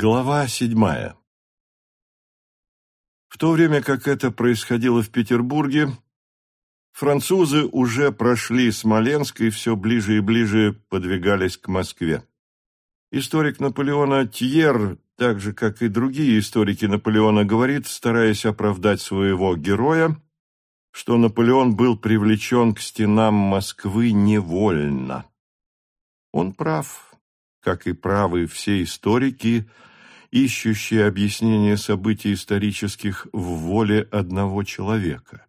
Глава седьмая В то время как это происходило в Петербурге, французы уже прошли Смоленск и все ближе и ближе подвигались к Москве. Историк Наполеона Тьер, так же, как и другие историки Наполеона, говорит, стараясь оправдать своего героя, что Наполеон был привлечен к стенам Москвы невольно. Он прав как и правы все историки, ищущие объяснение событий исторических в воле одного человека.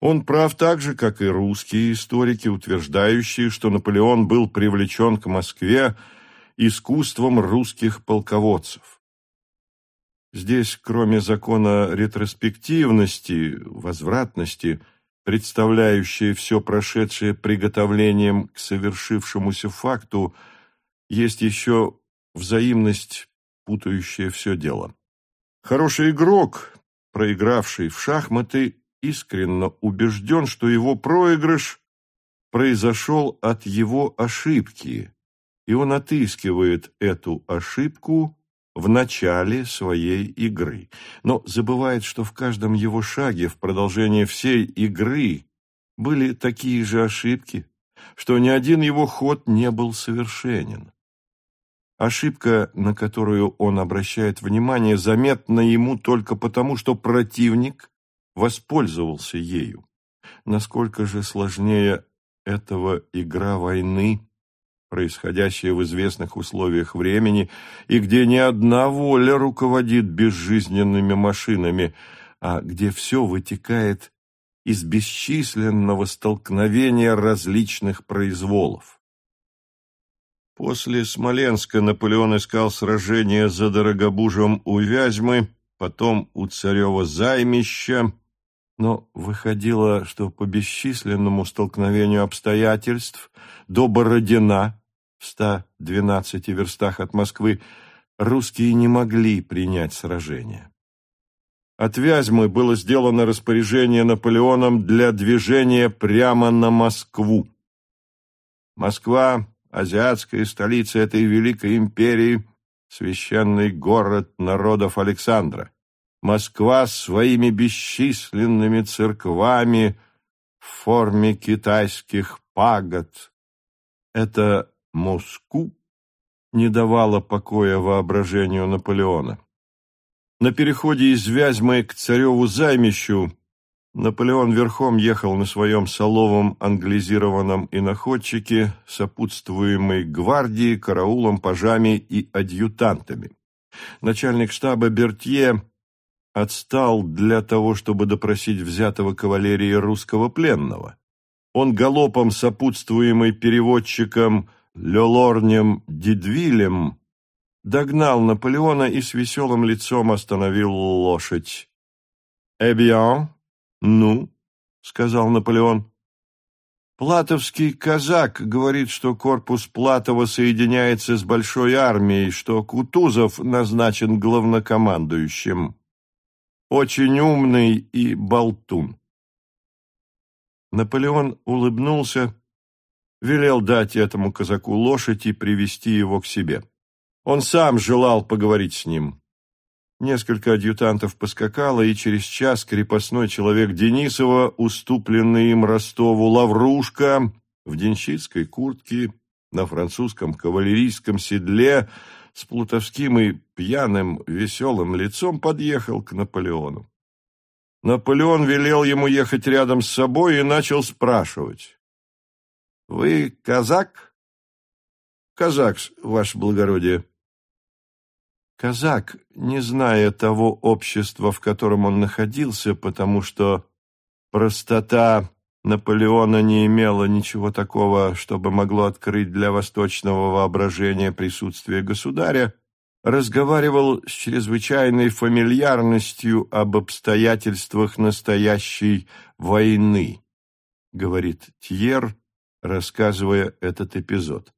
Он прав так же, как и русские историки, утверждающие, что Наполеон был привлечен к Москве искусством русских полководцев. Здесь, кроме закона ретроспективности, возвратности, представляющей все прошедшее приготовлением к совершившемуся факту – есть еще взаимность, путающая все дело. Хороший игрок, проигравший в шахматы, искренне убежден, что его проигрыш произошел от его ошибки, и он отыскивает эту ошибку в начале своей игры, но забывает, что в каждом его шаге в продолжение всей игры были такие же ошибки, что ни один его ход не был совершенен. Ошибка, на которую он обращает внимание, заметна ему только потому, что противник воспользовался ею. Насколько же сложнее этого игра войны, происходящая в известных условиях времени, и где не одна воля руководит безжизненными машинами, а где все вытекает из бесчисленного столкновения различных произволов. После Смоленска Наполеон искал сражение за Дорогобужем у Вязьмы, потом у Царева Займища, но выходило, что по бесчисленному столкновению обстоятельств до Бородина в 112 верстах от Москвы русские не могли принять сражение. От Вязьмы было сделано распоряжение Наполеоном для движения прямо на Москву. Москва азиатская столица этой великой империи, священный город народов Александра. Москва своими бесчисленными церквами в форме китайских пагод. Это Москву не давало покоя воображению Наполеона. На переходе из Вязьмы к цареву займищу Наполеон верхом ехал на своем соловом англизированном иноходчике, сопутствуемый гвардией, караулом, пажами и адъютантами. Начальник штаба Бертье отстал для того, чтобы допросить взятого кавалерии русского пленного. Он галопом, сопутствуемый переводчиком Лелорнем Дидвилем, догнал Наполеона и с веселым лицом остановил лошадь. «Эбьян», «Ну?» — сказал Наполеон. «Платовский казак говорит, что корпус Платова соединяется с большой армией, что Кутузов назначен главнокомандующим. Очень умный и болтун». Наполеон улыбнулся, велел дать этому казаку лошадь и привести его к себе. Он сам желал поговорить с ним. Несколько адъютантов поскакало, и через час крепостной человек Денисова, уступленный им Ростову Лаврушка, в денщицкой куртке, на французском кавалерийском седле, с плутовским и пьяным, веселым лицом подъехал к Наполеону. Наполеон велел ему ехать рядом с собой и начал спрашивать. «Вы казак?» «Казак, ваше благородие». Казак, не зная того общества, в котором он находился, потому что простота Наполеона не имела ничего такого, чтобы могло открыть для восточного воображения присутствие государя, разговаривал с чрезвычайной фамильярностью об обстоятельствах настоящей войны, говорит Тьер, рассказывая этот эпизод.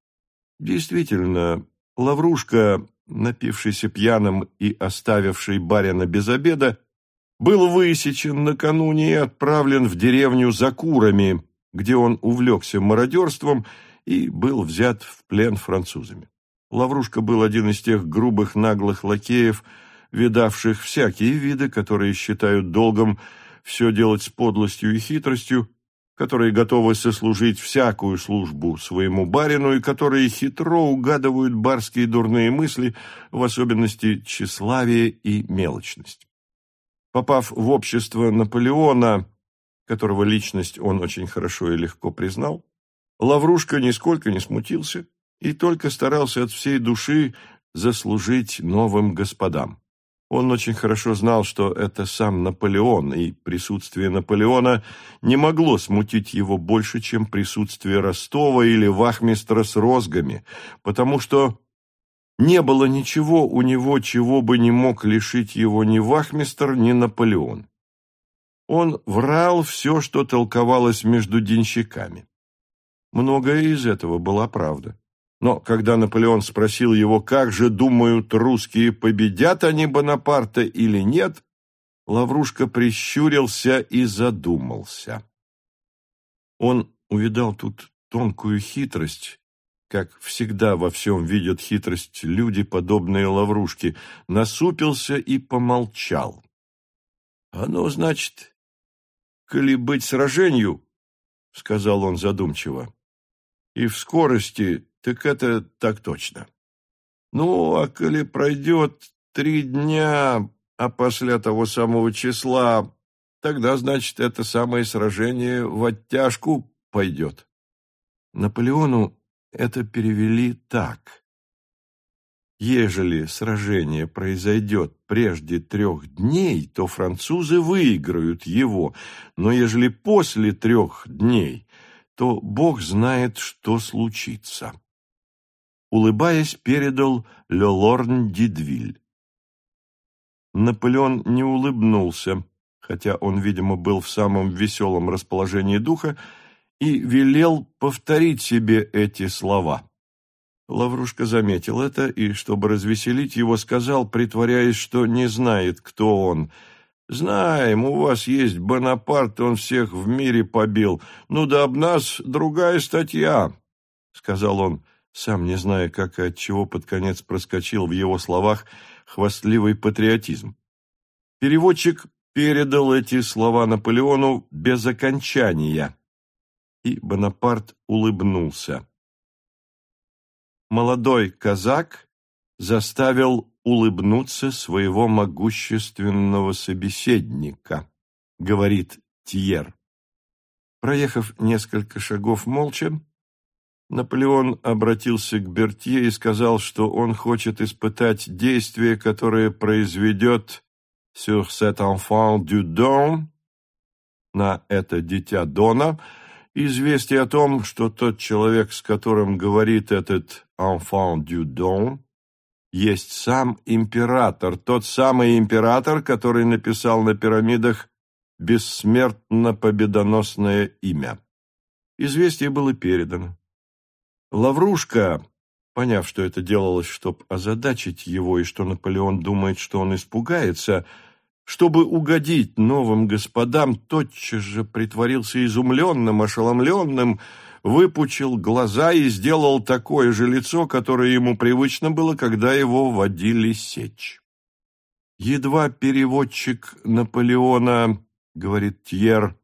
Действительно, Лаврушка напившийся пьяным и оставивший барина без обеда, был высечен накануне и отправлен в деревню за курами, где он увлекся мародерством и был взят в плен французами. Лаврушка был один из тех грубых наглых лакеев, видавших всякие виды, которые считают долгом все делать с подлостью и хитростью, которые готовы сослужить всякую службу своему барину и которые хитро угадывают барские дурные мысли, в особенности тщеславие и мелочность. Попав в общество Наполеона, которого личность он очень хорошо и легко признал, Лаврушка нисколько не смутился и только старался от всей души заслужить новым господам. Он очень хорошо знал, что это сам Наполеон, и присутствие Наполеона не могло смутить его больше, чем присутствие Ростова или вахмистра с розгами, потому что не было ничего у него, чего бы не мог лишить его ни вахмистр, ни Наполеон. Он врал все, что толковалось между денщиками. Многое из этого была правда. Но когда Наполеон спросил его, как же думают русские, победят они Бонапарта или нет, Лаврушка прищурился и задумался. Он увидал тут тонкую хитрость, как всегда во всем видят хитрость люди, подобные Лаврушке, насупился и помолчал. — А ну, значит, коли быть сражению, — сказал он задумчиво, — и в скорости так это так точно. Ну, а коли пройдет три дня, а после того самого числа, тогда, значит, это самое сражение в оттяжку пойдет. Наполеону это перевели так. Ежели сражение произойдет прежде трех дней, то французы выиграют его, но ежели после трех дней, то Бог знает, что случится улыбаясь, передал Лелорн Дидвиль. Наполеон не улыбнулся, хотя он, видимо, был в самом веселом расположении духа, и велел повторить себе эти слова. Лаврушка заметил это и, чтобы развеселить его, сказал, притворяясь, что не знает, кто он. «Знаем, у вас есть Бонапарт, он всех в мире побил. Ну да об нас другая статья», — сказал он сам не зная, как и от чего под конец проскочил в его словах хвастливый патриотизм. Переводчик передал эти слова Наполеону без окончания, и Бонапарт улыбнулся. Молодой казак заставил улыбнуться своего могущественного собеседника, говорит Тьер. Проехав несколько шагов молча, Наполеон обратился к Бертье и сказал, что он хочет испытать действие, которое произведет sur cet enfant du Don, на это дитя Дона, известие о том, что тот человек, с которым говорит этот enfant du Don, есть сам император, тот самый император, который написал на пирамидах бессмертно победоносное имя. Известие было передано. Лаврушка, поняв, что это делалось, чтобы озадачить его, и что Наполеон думает, что он испугается, чтобы угодить новым господам, тотчас же притворился изумленным, ошеломленным, выпучил глаза и сделал такое же лицо, которое ему привычно было, когда его водили сечь. Едва переводчик Наполеона, говорит Тьер,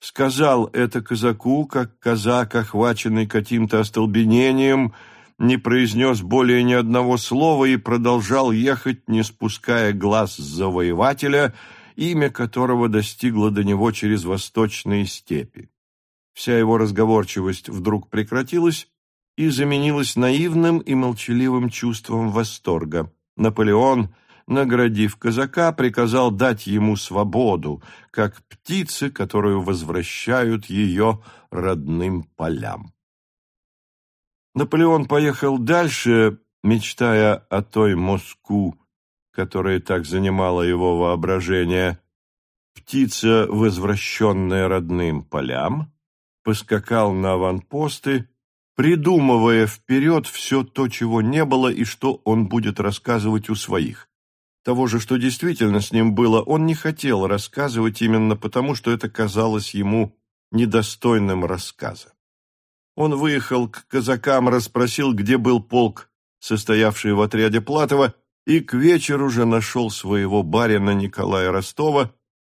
сказал это казаку, как казак, охваченный каким-то остолбенением, не произнес более ни одного слова и продолжал ехать, не спуская глаз с завоевателя, имя которого достигло до него через восточные степи. Вся его разговорчивость вдруг прекратилась и заменилась наивным и молчаливым чувством восторга. Наполеон — наградив казака, приказал дать ему свободу, как птице, которую возвращают ее родным полям. Наполеон поехал дальше, мечтая о той Москву, которая так занимала его воображение. Птица, возвращенная родным полям, поскакал на аванпосты, придумывая вперед все то, чего не было и что он будет рассказывать у своих. Того же, что действительно с ним было, он не хотел рассказывать именно потому, что это казалось ему недостойным рассказа. Он выехал к казакам, расспросил, где был полк состоявший в отряде Платова, и к вечеру уже нашел своего барина Николая Ростова,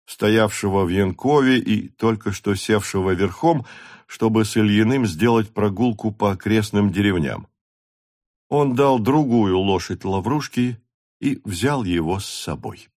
стоявшего в Янкове и только что севшего верхом, чтобы с Ильиным сделать прогулку по окрестным деревням. Он дал другую лошадь Лаврушки и взял его с собой.